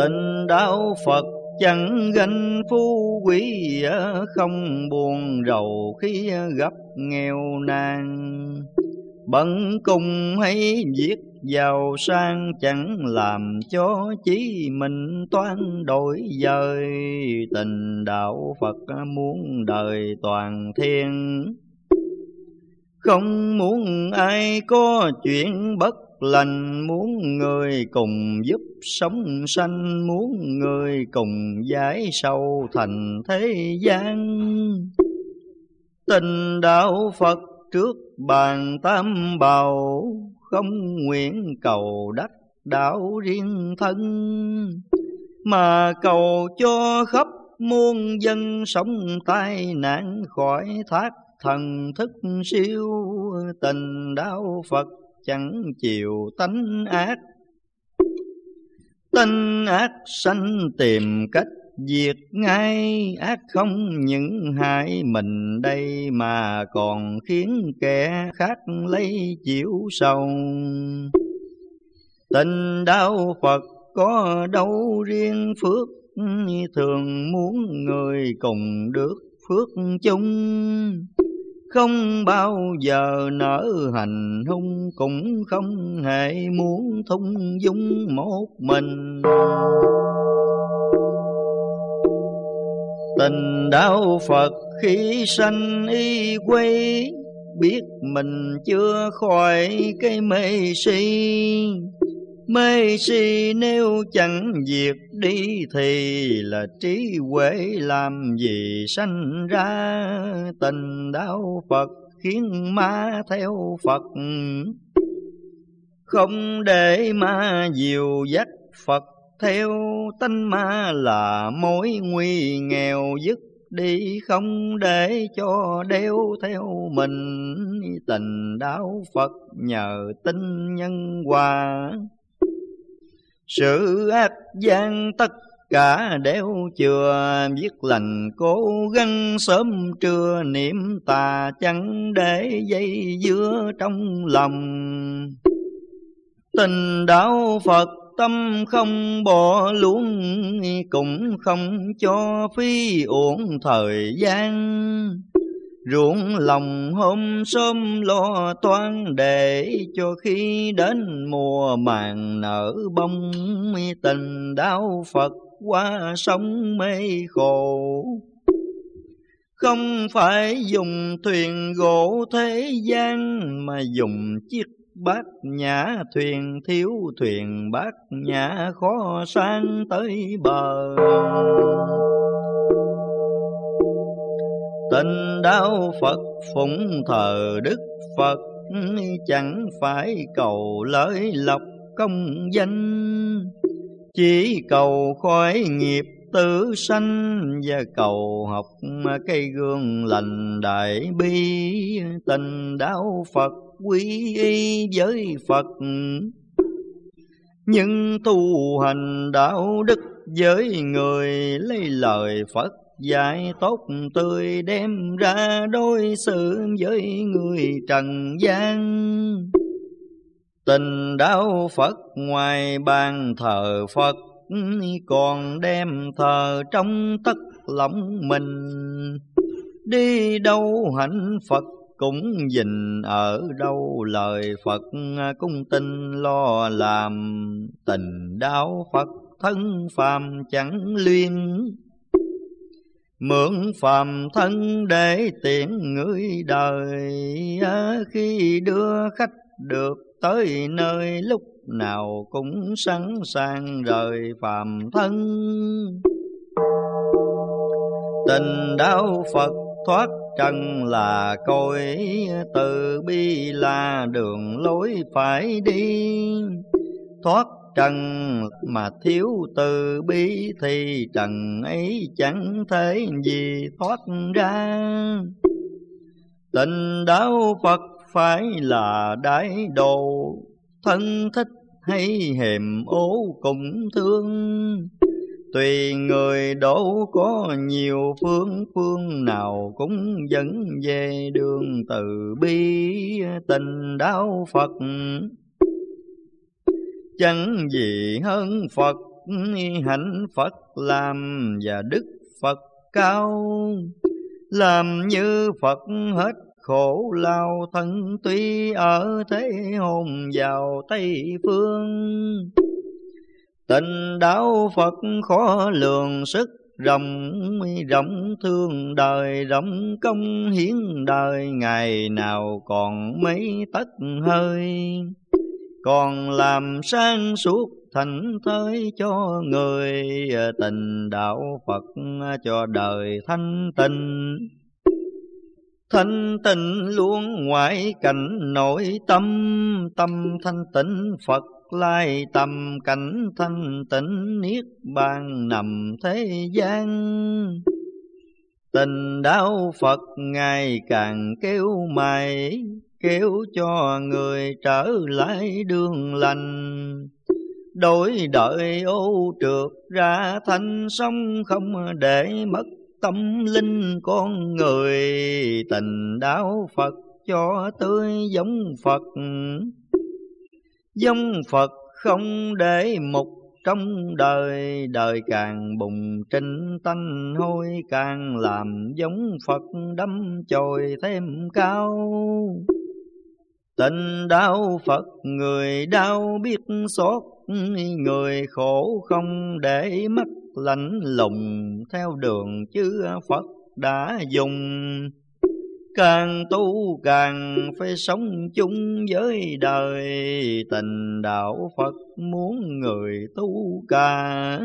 Tình đạo Phật chẳng ganh phú quý không buồn rầu khi gặp nghèo nàn. Bận cùng hay viết giàu sang chẳng làm cho chí mình toan đổi dời tình đạo Phật muốn đời toàn thiên. Không muốn ai có chuyện bất lành muốn người cùng giúp sống sanh, muốn người cùng giải sâu thành thế gian. Tình đạo Phật trước bàn tam bào, không nguyện cầu đắc đạo riêng thân. Mà cầu cho khắp muôn dân sống tai nạn khỏi thác thần thức siêu. Tình đạo Phật chẳng chịu tánh ác. Tánh ác sanh tìm cách diệt ngay, ác không những hại mình đây mà còn khiến kẻ khác lấy chịu sầu tình đạo Phật có đâu riêng phước, thường muốn người cùng được phước chung không bao giờ nở hành hung, cũng không hề muốn thung dung một mình. Tình đạo Phật khi sanh y quay biết mình chưa khỏi cái mê si mê si nếu chẳng diệt đi thì là trí huệ làm gì sanh ra? Tình đạo Phật khiến ma theo Phật. Không để ma diều dắt Phật, theo tánh ma là mối nguy nghèo dứt đi. Không để cho đeo theo mình, tình đạo Phật nhờ tin nhân hòa sự ác gian tất cả đeo chừa, viết lành cố gắng sớm trưa, niệm tà chẳng để dây dưa trong lòng. Tình đạo Phật tâm không bỏ luôn cũng không cho phí uổng thời gian ruộng lòng hôm sớm lo toan để cho khi đến mùa màng nở bông, tình đau Phật qua sông mê khổ. Không phải dùng thuyền gỗ thế gian mà dùng chiếc bát nhã thuyền, thiếu thuyền bát nhã khó sang tới bờ. Tình đạo Phật phụng thờ Đức Phật, Chẳng phải cầu lợi lộc công danh. Chỉ cầu khỏi nghiệp tử sanh Và cầu học cây gương lành đại bi. Tình đạo Phật quy y với Phật. Nhưng tu hành đạo đức với người lấy lời Phật dạy tốt tươi đem ra đối xử với người trần gian. Tình đạo Phật ngoài bàn thờ Phật, còn đem thờ trong tất lòng mình. Đi đâu hạnh Phật cũng dình ở đâu, lời Phật cung tin lo làm. Tình đạo Phật thân phàm chẳng luyên Mượn phàm thân để tiện người đời Khi đưa khách được tới nơi lúc nào cũng sẵn sàng rời phàm thân. Tình đạo Phật thoát trần là cõi, Từ bi là đường lối phải đi. Thoát trần mà thiếu từ bi thì trần ấy chẳng thể gì thoát ra. Tình đạo phật phải là đại đồ, thân thích hay hềm ố cũng thương. Tùy người đổ có nhiều phương Phương nào cũng dẫn về đường từ bi. Tình đạo Phật chẳng gì hơn Phật, hạnh Phật làm và đức Phật cao. Làm như Phật hết khổ, lao thân tuy ở thế hồn vào Tây phương. Tình đạo Phật khó lường, sức rộng rộng thương đời, rộng công hiến đời, ngày nào còn mấy tất hơi còn làm sáng suốt thành thới cho người à, tình đạo Phật à, cho đời thanh tịnh. Thanh tịnh luôn ngoại cảnh nội tâm tâm thanh tịnh Phật lai tâm cảnh thanh tịnh niết bàn nằm thế gian. Tình đạo Phật ngày càng kêu mày kêu cho người trở lại đường lành. Đổi đợi ô trượt ra thanh sông không để mất tâm linh con người. Tình đạo Phật cho tươi giống Phật. Giống Phật không để mục trong đời. Đời càng bùng trinh tanh hôi càng làm giống Phật đâm chồi thêm cao tình đau Phật, người đau biết xót người khổ không để mắt lạnh lùng, theo đường chư Phật đã dùng. Càng tu càng phải sống chung với đời. Tình đạo Phật, muốn người tu cả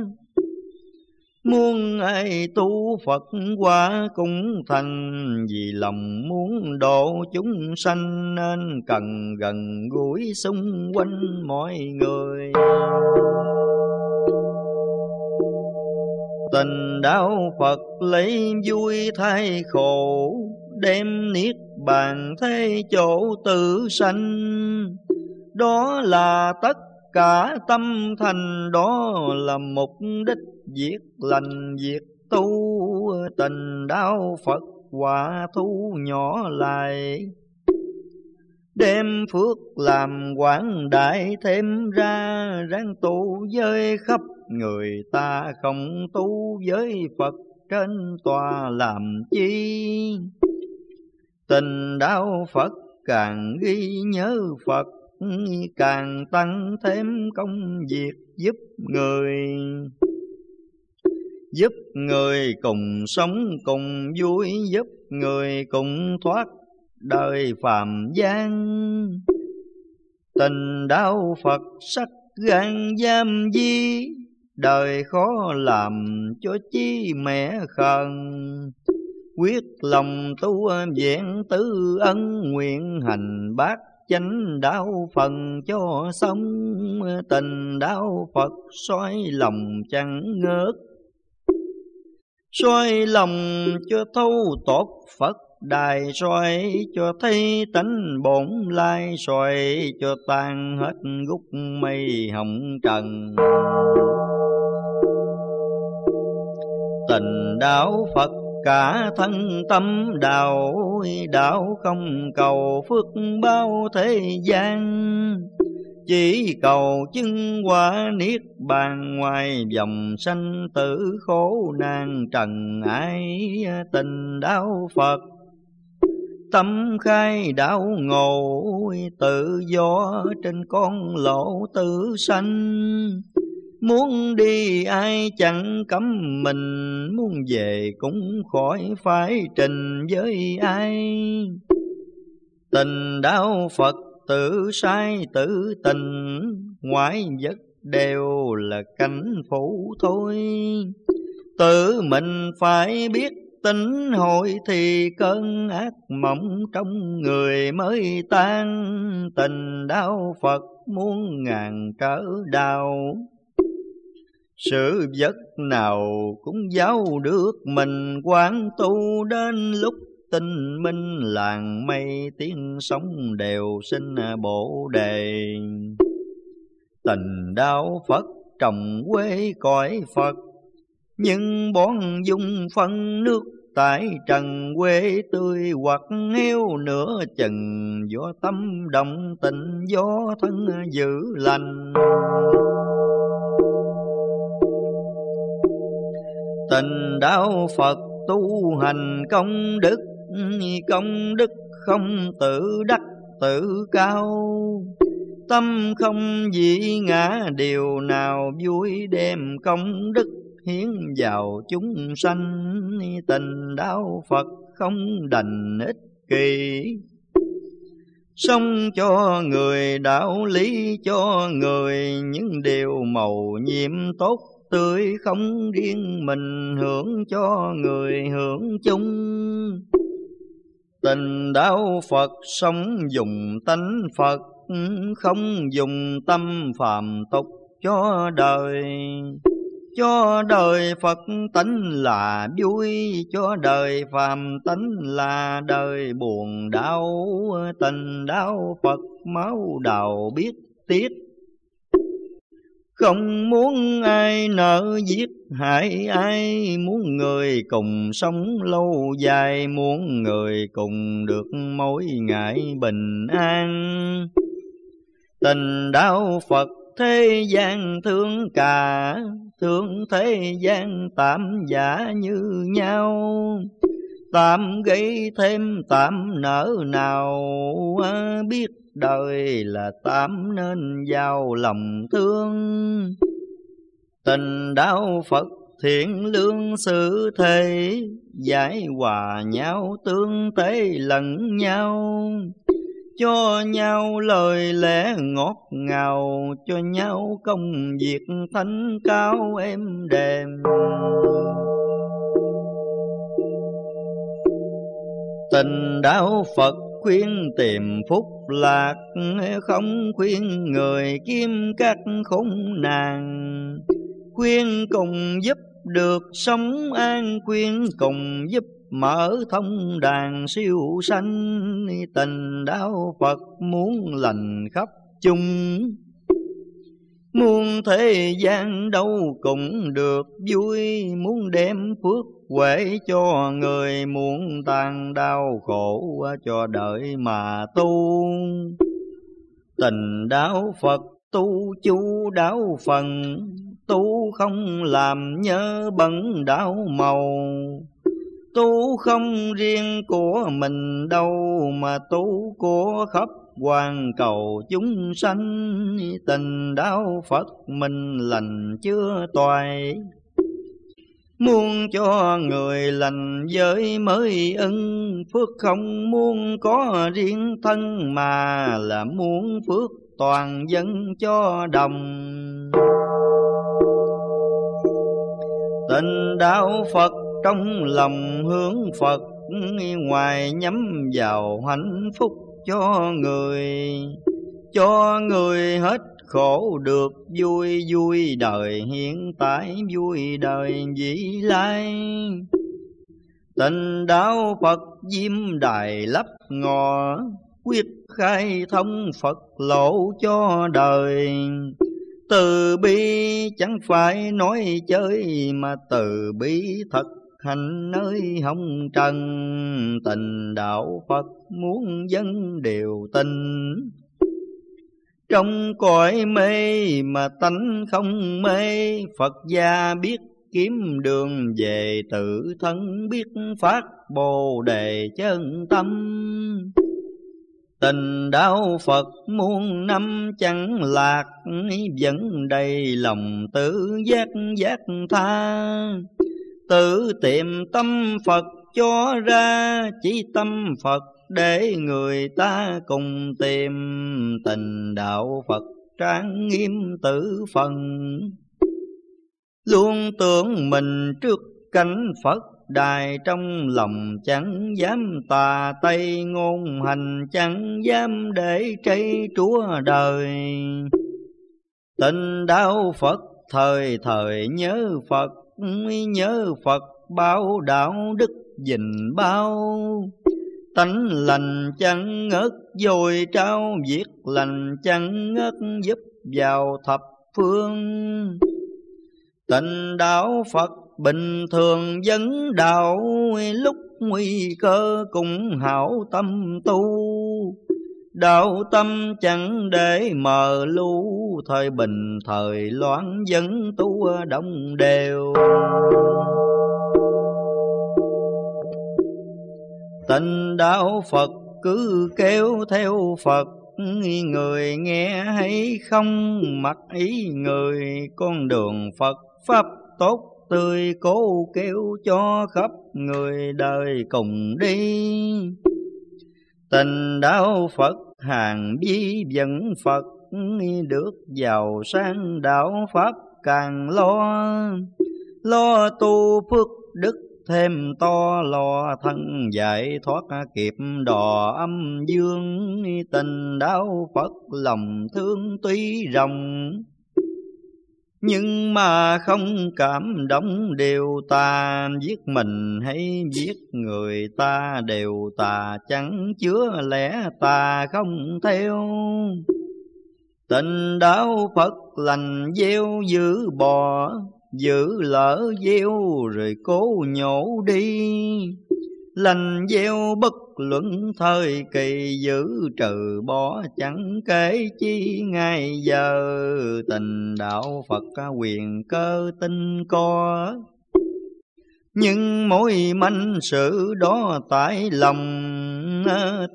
Muốn ai tu Phật qua cũng thành Vì lòng muốn độ chúng sanh Nên cần gần gũi xung quanh mọi người. Tình đạo Phật lấy vui thay khổ, Đem niết bàn thế chỗ tự sanh. Đó là tất cả tâm thành, Đó là mục đích việc lành việc tu, Tình đạo Phật quả thu nhỏ lại. Đem phước làm quảng đại thêm ra, Ráng tu với khắp người ta, không tu với Phật trên tòa làm chi? Tình đạo Phật càng ghi nhớ Phật, Càng tăng thêm công việc giúp người. Giúp người cùng sống cùng vui, Giúp người cùng thoát đời phàm gian. Tình đạo Phật sắc gan giam di, Đời khó làm cho chi mẹ khẩn Quyết lòng tu vẹn tứ ân, nguyện hành bát chánh đạo phần cho sống tình đạo Phật xoay lòng chẳng ngớt soi lòng cho thâu tốt Phật đài, soi cho thấy tánh bổn lai, soi cho tan hết gúc mây hồng trần. Tình đạo Phật cả thân tâm đạo đạo không cầu phước bao thế gian chỉ cầu chứng quả niết bàn ngoài dòng sanh tử khổ nan trần ái tình đạo Phật tâm khai đạo ngộ tự do trên con lộ tử sanh Muốn đi ai chẳng cấm mình, Muốn về cũng khỏi phải trình với ai. Tình đạo Phật tự sai tự tình, Ngoại vật đều là cảnh phủ thôi. Tự mình phải biết tính hội thì cơn ác mộng trong người mới tan tình đau Phật muốn ngàn trở đau sự vật nào cũng giáo được mình quán tu đến lúc tinh minh làng mây, tiếng sống đều sinh à, bộ đề. Tình đạo Phật trồng quê cõi Phật, nhưng bón dung phân nước tại trần quê tươi hoặc heo nửa chừng, do tâm động tình gió thân giữ lành. Tình đạo Phật tu hành công đức Công đức không tự đắc, tự cao. Tâm không dị ngã, điều nào vui đem công đức hiến vào chúng sanh. Tình đạo Phật không đành ích kỳ Sống cho người, đạo lý cho người, những điều màu nhiệm tốt tươi không riêng mình hưởng cho người hưởng chung. Tình đạo Phật sống dùng tánh Phật, không dùng tâm phàm tục cho đời. Cho đời Phật tánh là vui, cho đời phàm tánh là đời buồn đau. Tình đau Phật máu đầu biết tiết không muốn ai nợ giết hại ai Muốn người cùng sống lâu dài, Muốn người cùng được mỗi ngày bình an. Tình đạo Phật thế gian thương cả, Thương thế gian tạm giả như nhau. Tạm gây thêm tạm nở nào à, biết đời là tám nên giao lòng thương. Tình đạo phật thiện lương sự thế, giải hòa nhau tương tế lẫn nhau. Cho nhau lời lẽ ngọt ngào, cho nhau công việc thánh cao êm đềm. Tình đạo phật khuyên tìm phúc lạc, không khuyên người kiếm các khốn nàng khuyên cùng giúp được sống an, khuyên cùng giúp mở thông đàn siêu sanh. Tình đạo Phật muốn lành khắp chung. Muôn thế gian đâu cũng được vui. Muốn đem phước huệ cho người Muốn tàn đau khổ cho đợi mà tu. Tình đạo Phật tu chú đạo phần, Tu không làm nhớ bẩn đạo màu. Tu không riêng của mình đâu Mà tu của khắp Quan cầu chúng sanh, tình đạo Phật mình lành chưa toại Muốn cho người lành giới mới ân Phước không muốn có riêng thân Mà là muốn phước toàn dân cho đồng. Tình đạo Phật trong lòng hướng Phật, Ngoài nhắm vào hạnh phúc cho người cho người hết khổ được vui vui đời hiện tại, vui đời vĩ lai. Tình đạo phật diêm đài lấp ngò, quyết khai thông phật lộ cho đời. Từ bi chẳng phải nói chơi mà từ bi thật hành nơi hồng trần. Tình đạo Phật muốn dân đều tin trong cõi mê mà tánh không mê, Phật gia biết kiếm đường về tự thân, biết phát bồ đề chân tâm. Tình đạo Phật muôn năm chẳng lạc, Vẫn đầy lòng tự giác giác tha. Tự tìm tâm Phật cho ra, Chỉ tâm Phật để người ta cùng tìm. Tình đạo Phật trang nghiêm tử phần. Luôn tưởng mình trước cánh Phật, đài trong lòng chẳng dám tà tây ngôn hành chẳng dám để trây chúa đời. Tình đạo phật thời thời nhớ phật nhớ phật bao đạo đức dình bao. Tánh lành chẳng ngớt, dồi trao việc lành chẳng ngớt giúp vào thập phương. Tình đạo phật bình thường vấn đạo, lúc nguy cơ cùng hảo tâm tu. Đạo tâm chẳng để mờ lu, Thời bình, thời loạn dân tu đông đều. Tình đạo Phật cứ kéo theo Phật, Người nghe hay không, mặc ý người. Con đường Phật, Pháp tốt tươi cố kêu cho khắp người đời cùng đi. Tình đạo Phật hàng bi dẫn Phật, được giàu sang đạo Pháp càng lo. Lo tu phước đức thêm to, lo thân giải thoát kịp đò âm dương. Tình đau Phật lòng thương tuy rộng nhưng mà không cảm động đều ta Giết mình hay giết người ta đều ta Chẳng chứa lẽ ta không theo. Tình đạo Phật lành gieo giữ bò, Giữ lỡ gieo rồi cố nhổ đi. Lành gieo bất luận thời kỳ giữ trừ bỏ, chẳng kể chi ngày giờ. Tình đạo Phật quyền cơ tinh co. Nhưng mỗi manh sự đó tại lòng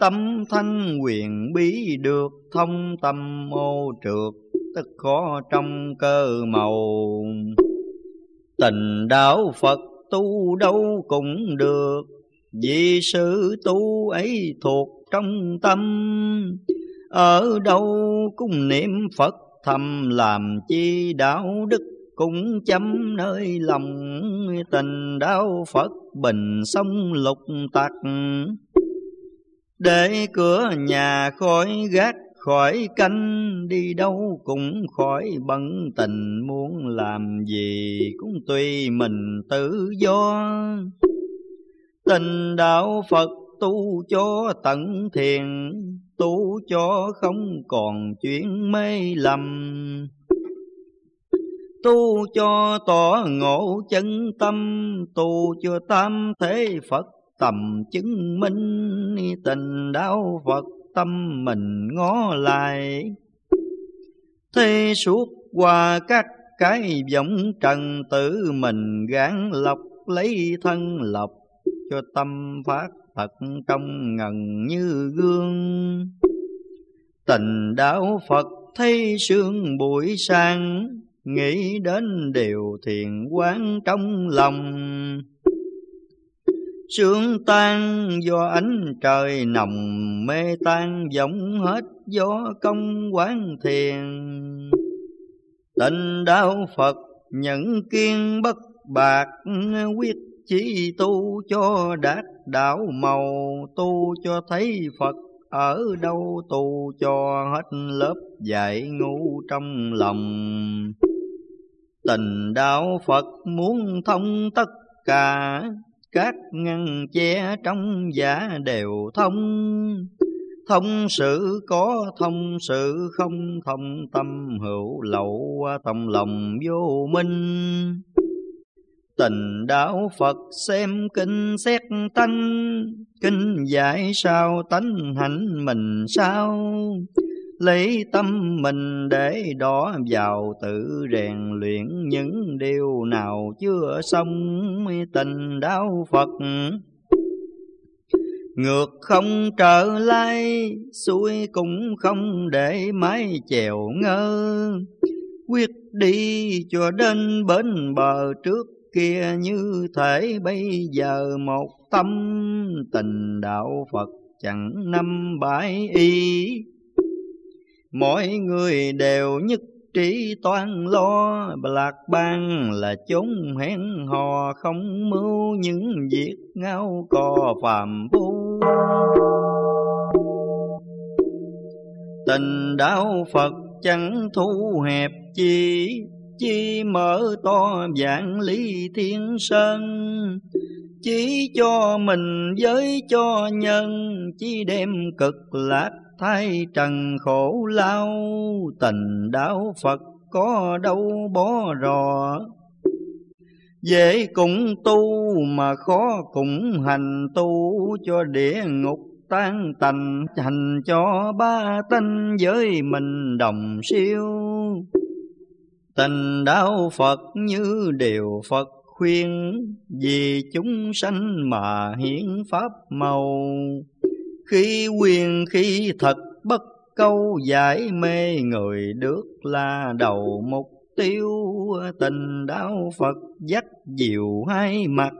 tâm thanh quyền bí được thông tâm ô trượt tất khó trong cơ màu. Tình đạo Phật tu đâu cũng được vì sự tu ấy thuộc trong tâm. Ở đâu cũng niệm Phật thầm, làm chi đạo đức cũng chấm nơi lòng tình đau Phật bình sông lục tặc. Để cửa nhà khỏi gác, khỏi canh, đi đâu cũng khỏi bận tình, muốn làm gì cũng tùy mình tự do. Tình đạo Phật tu cho tận thiền, tu cho không còn chuyện mê lầm. Tu cho tỏ ngộ chân tâm, tu cho tam thế Phật tầm chứng minh, tình đạo Phật tâm mình ngó lại. Thế suốt qua các cái vọng trần tử mình gán lọc lấy thân lọc cho tâm phát thật trong ngần như gương. Tình đạo phật thấy sương buổi sang, nghĩ đến điều thiền quán trong lòng. Sương tan do ánh trời nồng, mê tan giống hết do công quán thiền. Tình đạo phật nhận kiên bất bạc, quyết chỉ tu cho đạt đạo màu, tu cho thấy Phật ở đâu, tu cho hết lớp dạy ngu trong lòng. Tình đạo Phật muốn thông tất cả, các ngăn che trong giả đều thông. Thông sự có thông sự, không thông tâm hữu lậu qua tâm lòng vô minh. Tình đạo Phật xem kinh xét tánh, Kinh giải sao tánh hạnh mình sao, Lấy tâm mình để đỏ vào tự rèn luyện những điều nào chưa xong tình đạo Phật. Ngược không trở lại, xuôi cũng không để mái chèo ngơ, Quyết đi cho đến bến bờ trước kia như thể bây giờ một tâm tình đạo Phật chẳng năm bãi y. Mọi người đều nhất trí toan lo Lạc bang là chúng hẹn hò không mưu những việc ngao cò phàm phu. Tình đạo Phật chẳng thu hẹp chi chi mở to vạn lý thiên sơn, chỉ cho mình với cho nhân, chỉ đem cực lạc thay trần khổ lao. Tình đạo phật có đâu bó rò, dễ cũng tu mà khó cũng hành tu. Cho địa ngục tan tành hành cho ba tinh với mình đồng siêu. Tình đạo Phật như điều Phật khuyên, vì chúng sanh mà hiến pháp màu. Khi quyền, khi thật, bất câu giải mê người được là đầu mục tiêu. Tình đạo Phật dắt diệu hai mặt.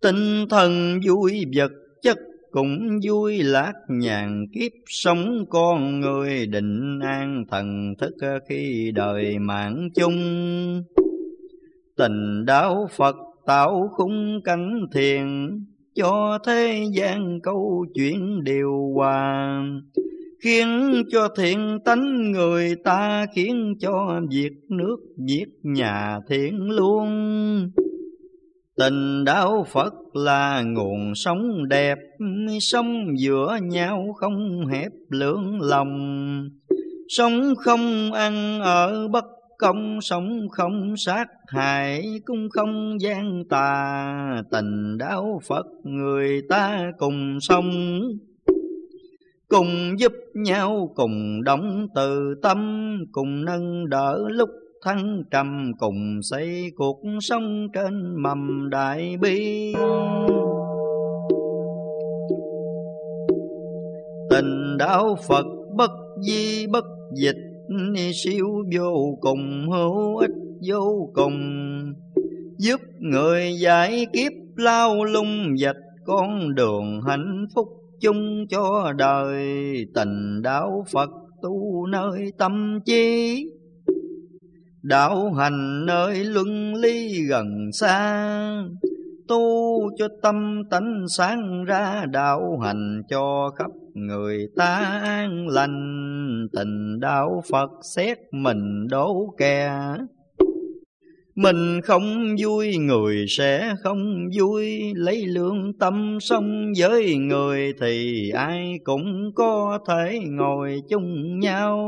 Tinh thần vui vật chất cũng vui lạc nhàn kiếp sống con người định an thần thức khi đời mạng chung. Tình đạo Phật tạo khung cánh thiền, cho thế gian câu chuyện điều hòa. Khiến cho thiện tánh người ta, khiến cho việc nước, việc nhà thiện luôn tình đạo Phật là nguồn sống đẹp, sống giữa nhau không hẹp lưỡng lòng. Sống không ăn ở bất công, sống không sát hại, cũng không gian tà. Tình đạo Phật, người ta cùng sống, cùng giúp nhau, cùng đóng từ tâm, cùng nâng đỡ lúc thăng trầm cùng xây cuộc sống trên mầm đại bi. Tình đạo Phật bất di bất dịch, siêu vô cùng, hữu ích vô cùng. Giúp người giải kiếp lao lung dạch, con đường hạnh phúc chung cho đời. Tình đạo Phật tu nơi tâm trí đạo hành nơi luân ly gần xa, tu cho tâm tánh sáng ra, đạo hành cho khắp người ta an lành. Tình đạo Phật xét mình đố kè, mình không vui, người sẽ không vui. Lấy lương tâm sống với người Thì ai cũng có thể ngồi chung nhau.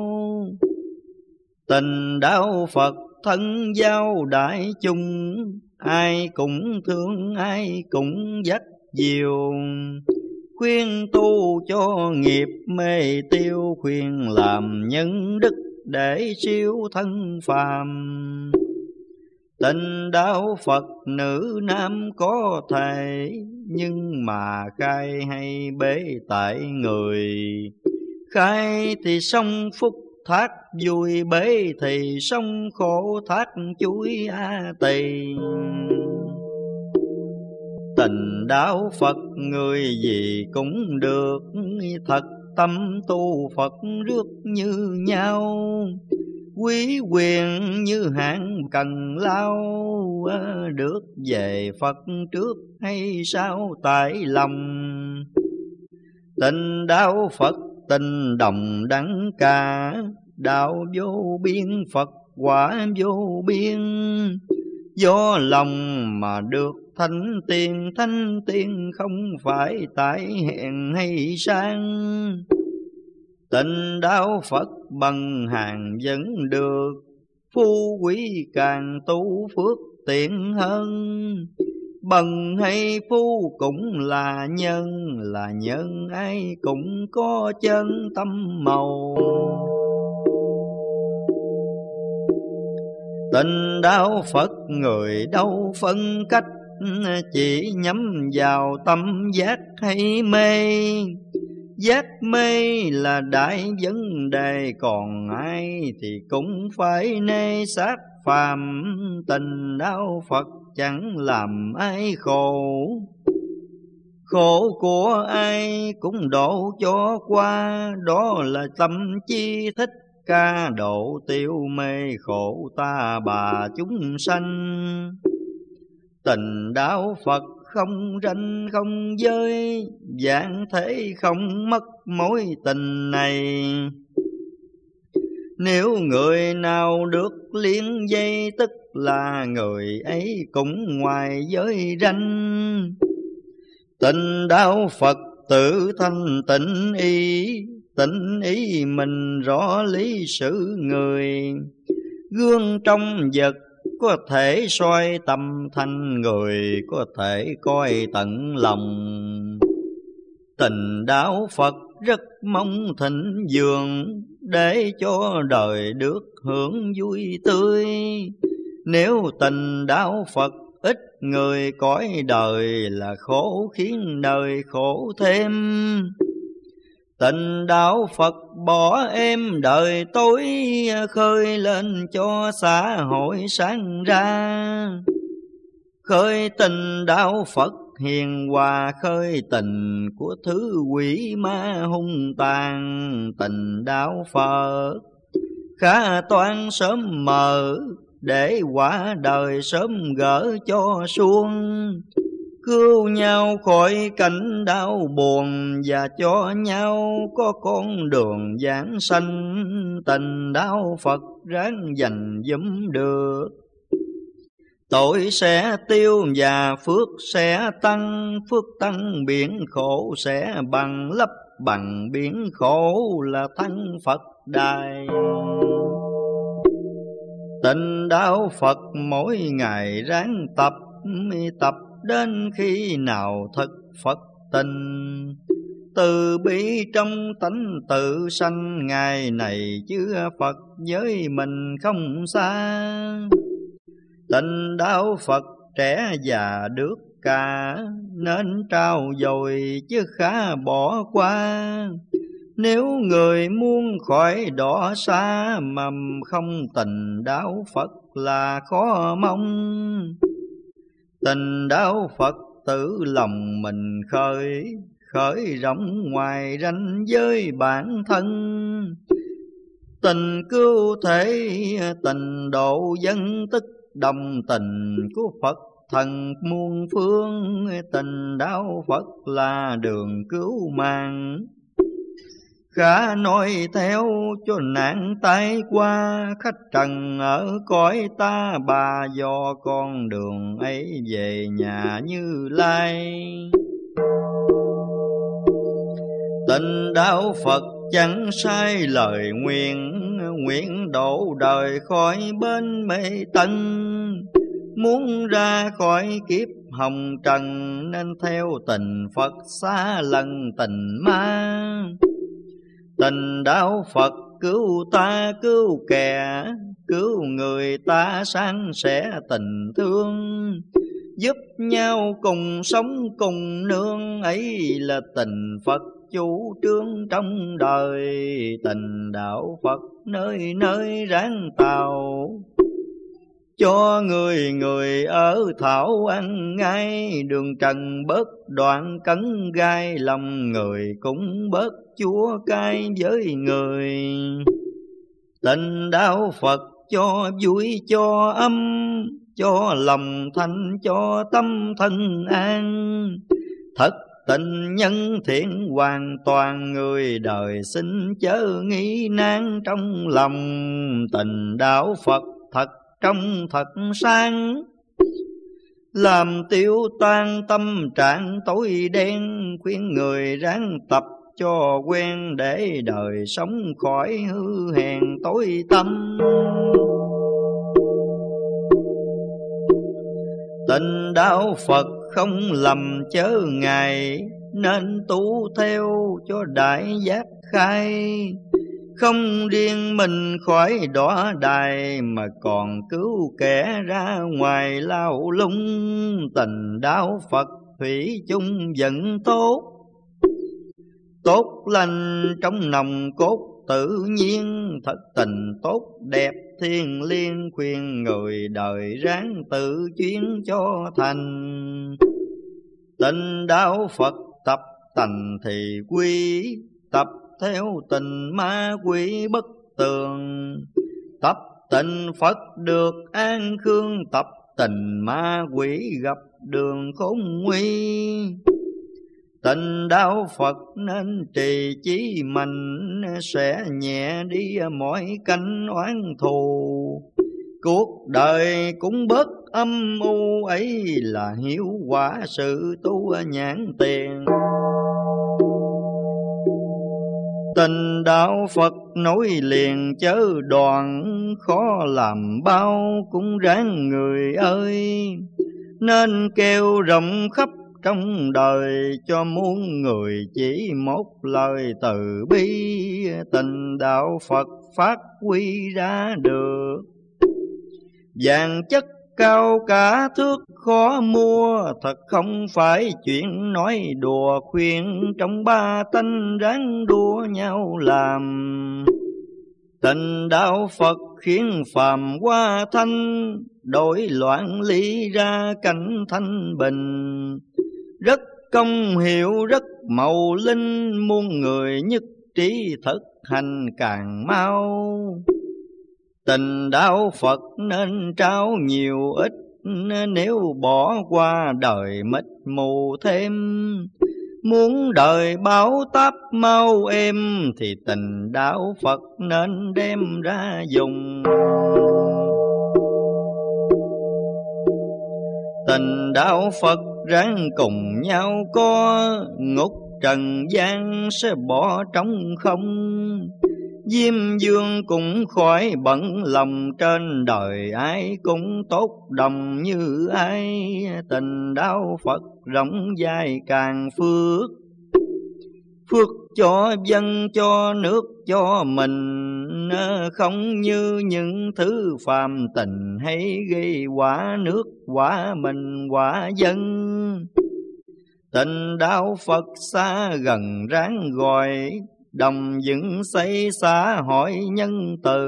Tình đạo Phật thân giao đại chung, Ai cũng thương, ai cũng dắt diều Khuyên tu cho nghiệp mê tiêu, Khuyên làm nhân đức để siêu thân phàm. Tình đạo Phật nữ nam có thể, Nhưng mà khai hay bế tại người. Khai thì sông phúc thác vui bế thì sông khổ thác chuối a tỳ. Tình đạo Phật người gì cũng được, Thật tâm tu Phật rước như nhau. Quý quyền như hạng cần lao ờ, được về Phật trước hay sao tại lòng. Tình đạo Phật tình đồng đắng ca đạo vô biên Phật quả vô biên do lòng mà được thanh tiền thanh tiền không phải tại hẹn hay sang Tình đạo Phật bằng hàng vẫn được, Phu quý càng tu phước tiện hơn bần hay phu cũng là nhân, Là nhân ai cũng có chân tâm màu. Tình đạo Phật người đâu phân cách, Chỉ nhắm vào tâm giác hay mê, Giác mê là đại vấn đề Còn ai thì cũng phải nê sát phàm Tình đau Phật chẳng làm ai khổ. Khổ của ai cũng đổ cho qua, Đó là tâm chi thích ca độ tiêu mê khổ ta bà chúng sanh. Tình đạo Phật không ranh, không giới dạng thế không mất mối tình này. Nếu người nào được liên dây, tức là người ấy cũng ngoài giới ranh. Tình đạo phật tự thanh tịnh y tịnh ý mình rõ lý sự người. Gương trong vật có thể soi tâm thanh người, có thể coi tận lòng. Tình đạo phật rất mong thịnh dường để cho đời được hưởng vui tươi. Nếu tình đạo Phật, ít người cõi đời là khổ, khiến đời khổ thêm. Tình đạo Phật, bỏ em đời tối, khơi lên cho xã hội sáng ra. Khơi tình đạo Phật, hiền hòa khơi tình của thứ quỷ ma hung tàn. Tình đạo Phật, khá toan sớm mở để quả đời sớm gỡ cho xuông cứu nhau khỏi cảnh đau buồn và cho nhau có con đường giảng sanh. Tình đau Phật ráng dành dùm được. Tội sẽ tiêu và phước sẽ tăng, phước tăng biển khổ sẽ bằng lấp bằng biển khổ là thân Phật đài. Tình đạo Phật mỗi ngày ráng tập, tập đến khi nào thật Phật tình. Từ bi trong tánh tự sanh ngày này chứ Phật với mình không xa. Tình đạo Phật trẻ già được cả Nên trao dồi chứ khá bỏ qua nếu người muốn khỏi đỏ xa Mầm không tình đạo Phật là khó mong. Tình đạo Phật tự lòng mình khởi Khởi rộng ngoài ranh giới bản thân. Tình cứu thể, tình độ dân tức, đồng tình của Phật thần muôn phương. Tình đạo Phật là đường cứu mạng. Khả nói theo cho nạn tay qua, Khách trần ở cõi ta, bà Do con đường ấy về nhà như lai. Tình đạo Phật chẳng sai lời nguyện Nguyện độ đời khỏi bên mê tân Muốn ra khỏi kiếp hồng trần, Nên theo tình Phật xa lần tình ma. Tình đạo Phật cứu ta, cứu kẻ, Cứu người ta sáng sẻ tình thương. Giúp nhau cùng sống cùng nương, Ấy là tình Phật chủ trương trong đời. Tình đạo Phật nơi nơi ráng tàu cho người người ở thảo ăn ngay, đường trần bớt đoạn cấn gai, lòng người cũng bớt chúa cay với người. Tình đạo Phật cho vui, cho âm, cho lòng thanh, cho tâm thân an. Thật tình nhân thiện, hoàn toàn người đời xin chớ nghĩ nan trong lòng. Tình đạo Phật thật trong thật sáng làm tiêu tan tâm trạng tối đen, khuyên người ráng tập cho quen để đời sống khỏi hư hèn tối tâm tình đạo Phật không lầm chớ ngài nên tu theo cho đại giác khai không riêng mình khỏi đỏ đài mà còn cứu kẻ ra ngoài lao lung. Tình đạo Phật thủy chung vẫn tốt. Tốt lành trong nòng cốt tự nhiên. Thật tình tốt đẹp thiên liên khuyên người đời ráng tự chuyến cho thành. Tình đạo Phật tập tành thì quy tập theo tình ma quỷ bất tường. Tập tình Phật được an khương, tập tình ma quỷ gặp đường khốn nguy. Tình đạo Phật nên trì chí mạnh, sẽ nhẹ đi mọi cánh oán thù. Cuộc đời cũng bớt âm u, ấy là hiếu quả sự tu nhãn tiền. Tình đạo Phật nối liền chớ đoàn, Khó làm bao cũng ráng người ơi. Nên kêu rộng khắp trong đời cho muôn người chỉ một lời từ bi tình đạo Phật phát huy ra được Vàng chất cao cả thước khó mua, Thật không phải chuyện nói đùa khuyên. Trong ba tanh ráng đua nhau làm. Tình đạo Phật khiến phàm qua thanh, Đổi loạn lý ra cảnh thanh bình. Rất công hiệu, rất màu linh, Muôn người nhất trí thực hành càng mau. Tình đạo Phật nên trao nhiều ít, Nếu bỏ qua đời mịt mù thêm. Muốn đời báo táp mau êm, Thì tình đạo Phật nên đem ra dùng. Tình đạo Phật ráng cùng nhau có Ngục trần gian sẽ bỏ trống không. Diêm dương cũng khỏi bận lòng, trên đời ai cũng tốt đồng như ai. Tình đau Phật rộng dài càng phước phước cho dân, cho nước, cho mình. Ờ, không như những thứ phàm tình hay gây quả nước, quả mình, quả dân. Tình đạo Phật xa gần ráng gọi đồng dựng xây xã hội nhân từ.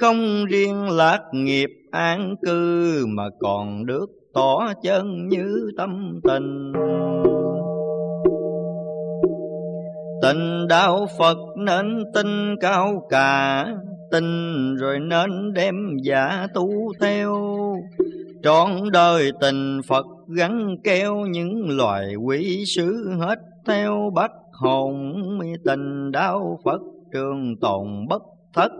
Không riêng lạc nghiệp an cư mà còn được tỏ chân như tâm tình. Tình đạo phật nên tin cao cả tin rồi nên đem giả tu theo. Trọn đời tình phật gắn keo những loài quỷ sứ hết theo bắt hồn tình đạo Phật trường tồn bất thất.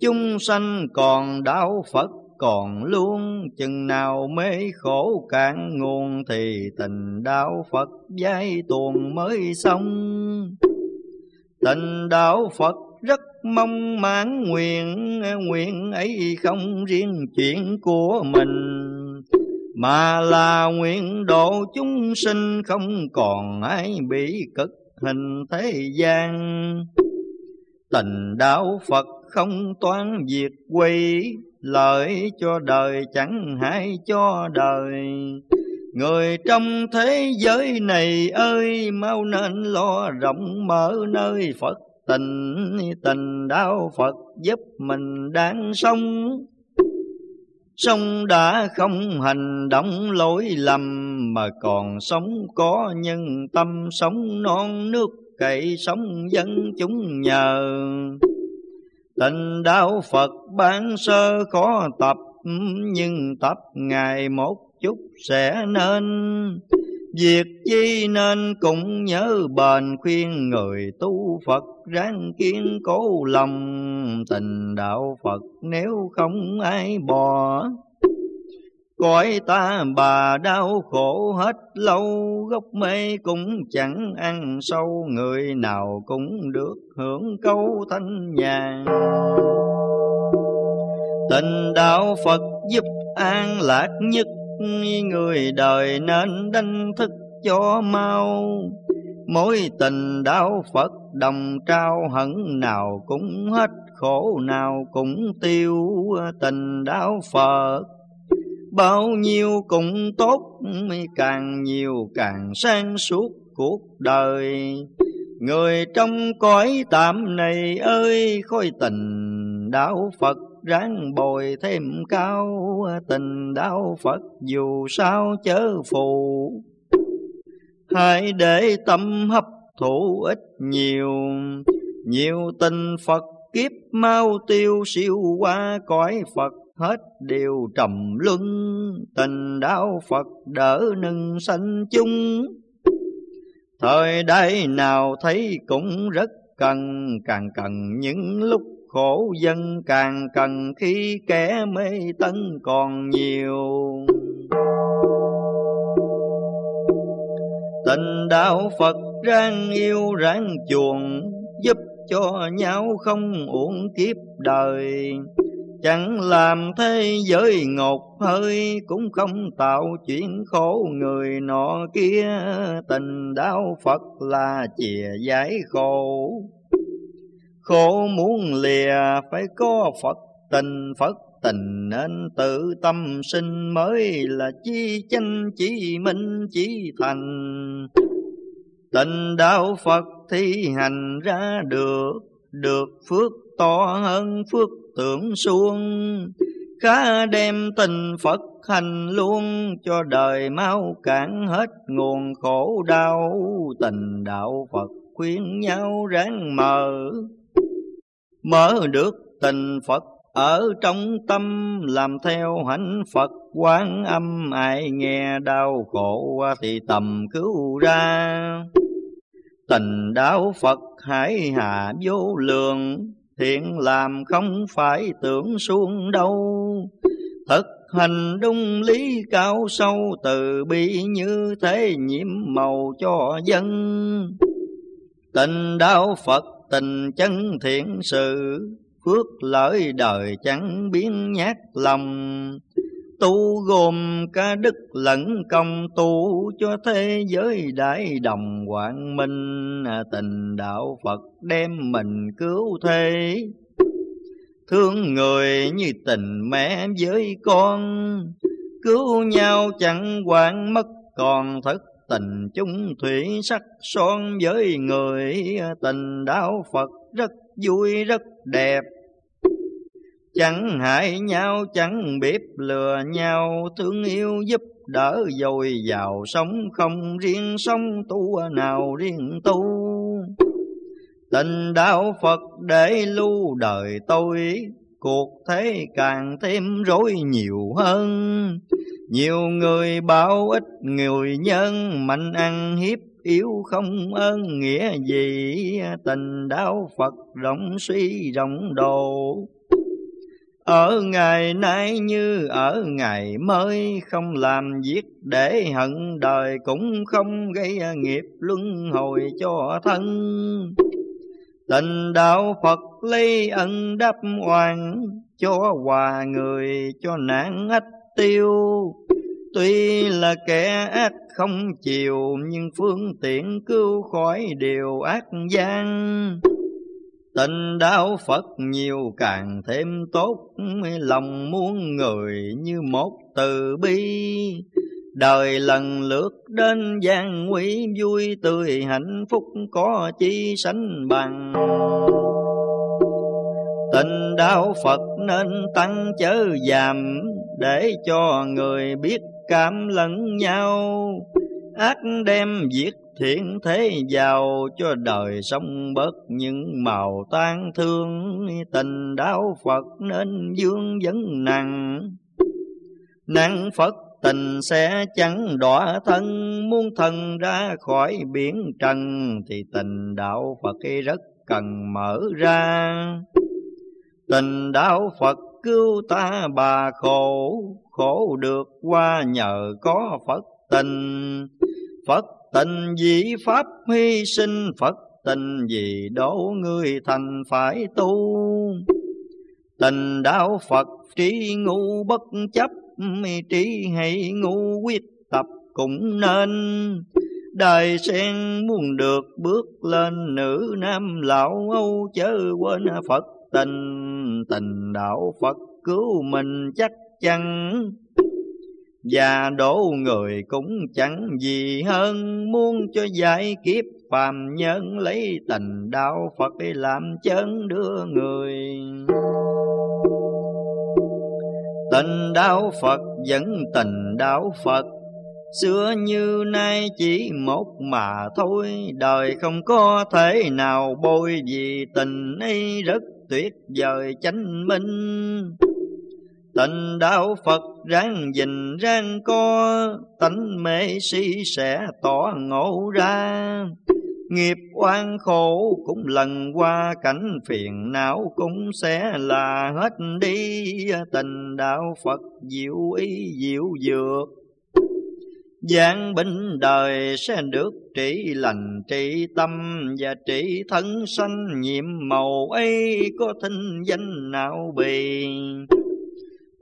Chúng sanh còn đạo Phật còn luôn, chừng nào mê khổ cạn nguồn thì tình đạo Phật giai tuồng mới xong. Tình đạo Phật rất mong mãn nguyện nguyện ấy không riêng chuyện của mình, mà là nguyện độ chúng sinh không còn ai bị cực hình thế gian. Tình đạo phật không toán diệt quy, lợi cho đời chẳng hại cho đời. Người trong thế giới này ơi, mau nên lo rộng mở nơi phật tình. Tình đạo phật giúp mình đang sống. Sống đã không hành động lỗi lầm, Mà còn sống có nhân tâm, sống non nước cậy, sống dân chúng nhờ. Tình đạo Phật ban sơ khó tập, Nhưng tập ngày một chút sẽ nên. Việc chi nên cũng nhớ bền khuyên người tu Phật ráng kiên cố lòng tình đạo Phật nếu không ai bỏ. Cõi ta bà đau khổ hết lâu, gốc mê cũng chẳng ăn sâu, người nào cũng được hưởng câu thanh nhàn. Tình đạo Phật giúp an lạc nhất người đời nên đánh thức cho mau. Mối tình đạo Phật đồng trao hận nào cũng hết khổ, nào cũng tiêu tình đạo Phật. Bao nhiêu cũng tốt, càng nhiều càng sang suốt cuộc đời. Người trong cõi tạm này ơi, khối tình đạo Phật ráng bồi thêm cao. Tình đạo Phật dù sao chớ phụ hãy để tâm hấp thụ ít nhiều. Nhiều tình Phật kiếp mau tiêu siêu qua. Cõi Phật hết đều trầm luân. Tình đạo Phật đỡ nâng sanh chung. Thời đại nào thấy cũng rất cần. Càng cần những lúc khổ dân càng cần khi kẻ mê tân còn nhiều. Tình đạo phật ráng yêu ráng chuồng, giúp cho nhau không uổng kiếp đời. Chẳng làm thế giới ngột hơi, cũng không tạo chuyện khổ người nọ kia. Tình đạo phật là chìa giải khổ khổ muốn lìa, phải có Phật tình. Phật tình nên tự tâm sinh mới là chi chánh chỉ minh chỉ thành tình đạo Phật thi hành ra được được phước to hơn phước tưởng xuông khá đem tình Phật hành luôn, cho đời mau cạn hết nguồn khổ đau. Tình đạo Phật khuyên nhau ráng mở mở được tình Phật, ở trong tâm làm theo hạnh Phật. Quán âm ai nghe đau khổ thì tầm cứu ra. Tình đạo Phật hải hạ vô lượng, thiện làm không phải tưởng xuống đâu. Thực hành đúng lý cao sâu, từ bi như thế nhiễm màu cho dân. Tình đạo Phật tình chân thiện sự, phước lợi đời chẳng biến nhát lòng. Tu gồm cả đức lẫn công, tu cho thế giới đại đồng quảng minh. Tình đạo Phật đem mình cứu thế. Thương người như tình mẹ với con, cứu nhau chẳng quản mất còn thất tình chung thủy sắc son với người tình đạo Phật rất vui rất đẹp Chẳng hại nhau, chẳng biết lừa nhau, thương yêu giúp đỡ dồi dào sống không riêng sống tu nào riêng tu. Tình đạo Phật để lưu đời tôi, cuộc thế càng thêm rối nhiều hơn. Nhiều người bảo ít người nhân, mạnh ăn hiếp yếu không ơn nghĩa gì, tình đạo Phật rộng suy rộng độ. Ở ngày nay như ở ngày mới Không làm việc để hận đời Cũng không gây nghiệp luân hồi cho thân Tình đạo Phật lấy ân đáp oan Cho hòa người cho nạn ách tiêu Tuy là kẻ ác không chịu Nhưng phương tiện cứu khỏi điều ác gian Tình đạo Phật nhiều càng thêm tốt, Lòng muốn người như một từ bi. Đời lần lượt đến gian nguy vui tươi hạnh phúc có chi sánh bằng. Tình đạo Phật nên tăng chớ giảm, Để cho người biết cảm lẫn nhau. Ác đem việc thiện thế giàu cho đời sống bớt những màu tan thương tình đạo Phật nên dương vấn nặng nặng Phật tình sẽ chẳng đọa thân muốn thân ra khỏi biển trần, thì tình đạo Phật rất cần mở ra. Tình đạo Phật cứu ta bà khổ khổ được qua nhờ có Phật tình. Phật Tình vì Pháp hy sinh, Phật tình vì đổ người thành phải tu. Tình đạo Phật trí ngu bất chấp Trí hay ngu quyết tập cũng nên. Đời sen muốn được bước lên, nữ nam lão Âu chớ quên Phật tình. Tình đạo Phật cứu mình chắc chắn. Và đổ người cũng chẳng gì hơn Muốn cho giải kiếp phàm nhân Lấy tình đạo Phật để làm chân đưa người. Tình đạo Phật vẫn tình đạo Phật Xưa như nay chỉ một mà thôi Đời không có thể nào bôi Vì tình ấy rất tuyệt vời chánh minh tình đạo Phật ráng dình ráng co, Tánh mê si sẽ tỏ ngộ ra. Nghiệp oan khổ cũng lần qua, cảnh phiền não cũng sẽ là hết đi. Tình đạo Phật diệu ý diệu dược. Giang bệnh đời sẽ được trị lành trị tâm và trị thân sanh nhiệm màu ấy có thinh danh nào bì.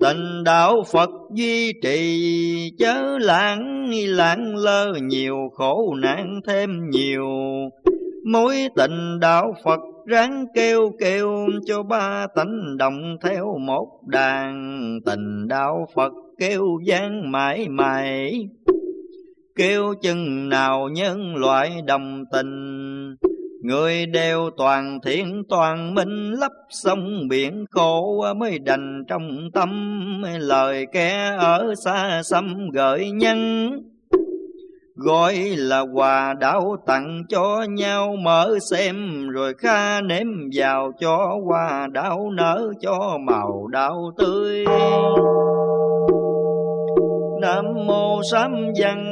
Tình đạo Phật duy trì, chớ lãng lãng lơ nhiều, khổ nạn thêm nhiều. Mối tình đạo Phật ráng kêu kêu cho ba tánh đồng theo một đàn. Tình đạo Phật kêu gian mãi mãi. Kêu chừng nào nhân loại đồng tình. Người đều toàn thiện, toàn minh, lấp sông biển khổ mới đành trong tâm. Lời kẻ ở xa xăm gợi nhân, gọi là quà đạo tặng cho nhau. Mở xem rồi kha nếm vào cho quà đạo, nở cho màu đạo tươi. Nam mô sám văn,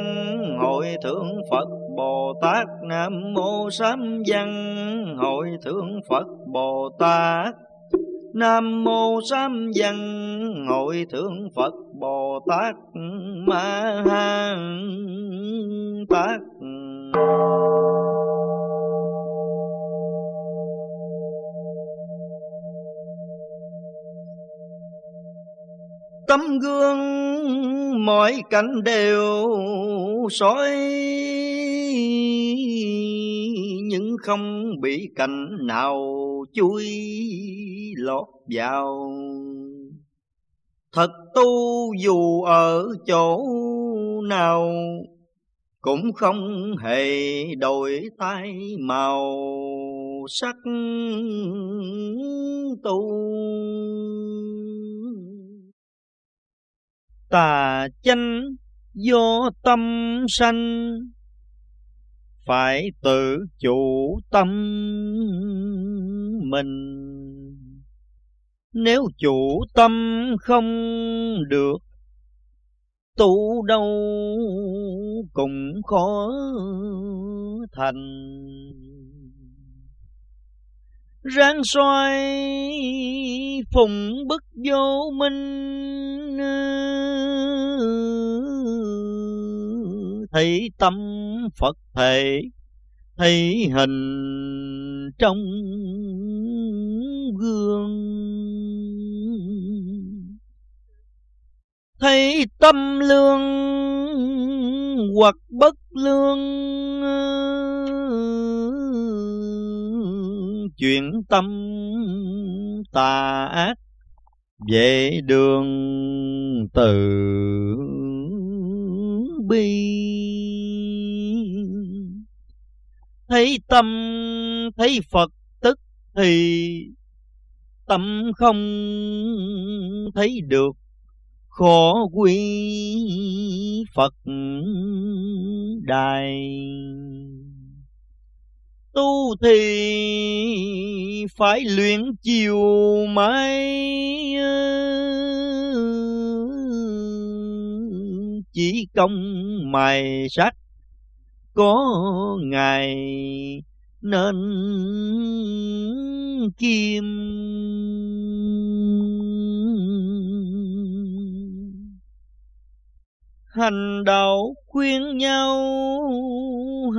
hội thượng phật bồ tát nam mô sám văn, hội thượng phật bồ tát Nam mô Sám Văn, Hội Thượng Phật Bồ Tát Ma Ha Tát Tấm gương mọi cảnh đều soi. Nhưng không bị cảnh nào chui lọt vào. Thật tu dù ở chỗ nào, Cũng không hề đổi thay màu sắc tu. Tà chanh do tâm sanh. Phải tự chủ tâm mình. Nếu chủ tâm không được, Tu đâu cũng khó thành. Ráng xoay phùng bức vô minh. Thấy tâm Phật thể Thấy hình trong gương. Thấy tâm lương hoặc bất lương. Chuyện tâm tà ác về đường từ bi. Thấy tâm, thấy phật tức thì tâm không thấy được khó quy phật đài tu thì phải luyện chiều mai chỉ công mài sắc có ngày nên kim hành đạo khuyên nhau,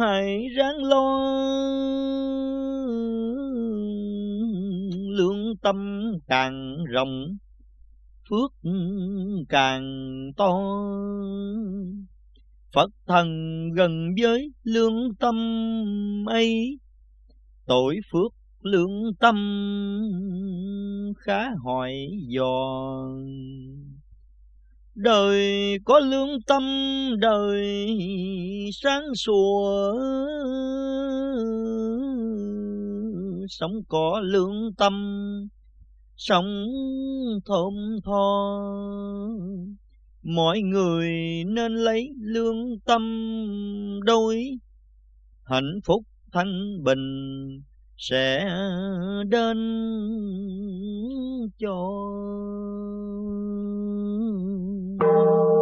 hãy ráng lo. Lương tâm càng rộng, phước càng to. Phật thần gần với lương tâm ấy, Tội phước lương tâm khá hỏi giòn Đời có lương tâm, đời sáng sủa. Sống có lương tâm, sống thơm tho. Mọi người nên lấy lương tâm đôi, Hạnh phúc thanh bình sẽ đến cho. Thank you.